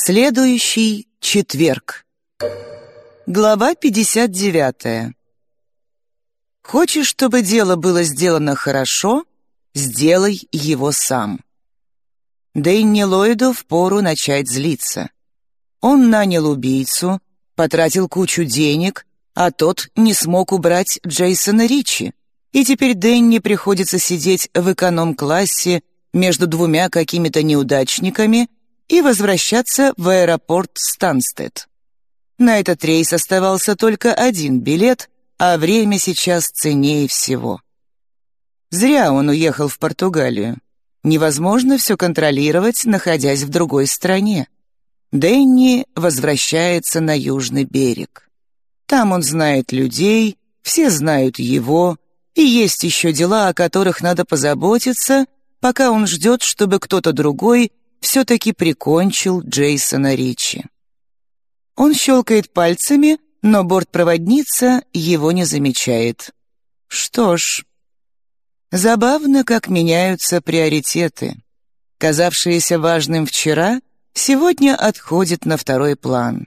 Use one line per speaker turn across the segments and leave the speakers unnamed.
Следующий четверг. Глава 59. Хочешь, чтобы дело было сделано хорошо, сделай его сам. Дэнни Ллойду впору начать злиться. Он нанял убийцу, потратил кучу денег, а тот не смог убрать Джейсона Ричи. И теперь Дэнни приходится сидеть в эконом-классе между двумя какими-то неудачниками и возвращаться в аэропорт Станстед. На этот рейс оставался только один билет, а время сейчас ценнее всего. Зря он уехал в Португалию. Невозможно все контролировать, находясь в другой стране. Дэнни возвращается на южный берег. Там он знает людей, все знают его, и есть еще дела, о которых надо позаботиться, пока он ждет, чтобы кто-то другой все-таки прикончил Джейсона Ричи. Он щелкает пальцами, но бортпроводница его не замечает. Что ж, забавно, как меняются приоритеты. Казавшееся важным вчера, сегодня отходит на второй план.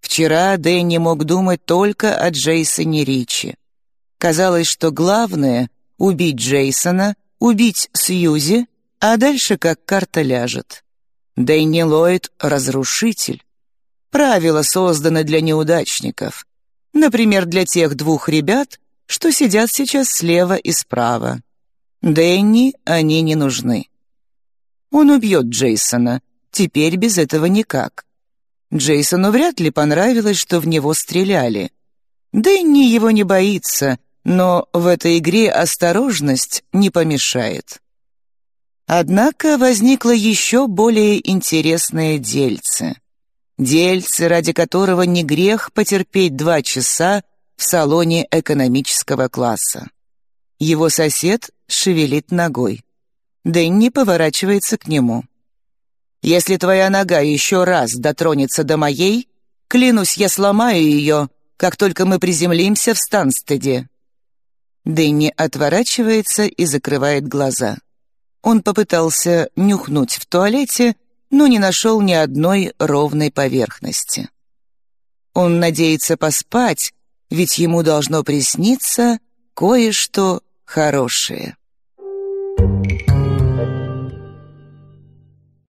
Вчера Дэнни мог думать только о Джейсоне Ричи. Казалось, что главное — убить Джейсона, убить Сьюзи, а дальше как карта ляжет. Дэнни Ллойд — разрушитель. Правила созданы для неудачников. Например, для тех двух ребят, что сидят сейчас слева и справа. Дэнни они не нужны. Он убьет Джейсона. Теперь без этого никак. Джейсону вряд ли понравилось, что в него стреляли. Дэнни его не боится, но в этой игре осторожность не помешает. Однако возникло еще более интересное дельце. Дельце, ради которого не грех потерпеть два часа в салоне экономического класса. Его сосед шевелит ногой. Дэнни поворачивается к нему. «Если твоя нога еще раз дотронется до моей, клянусь, я сломаю ее, как только мы приземлимся в Станстеде». Дэнни отворачивается и закрывает глаза. Он попытался нюхнуть в туалете, но не нашел ни одной ровной поверхности. Он надеется поспать, ведь ему должно присниться кое-что хорошее.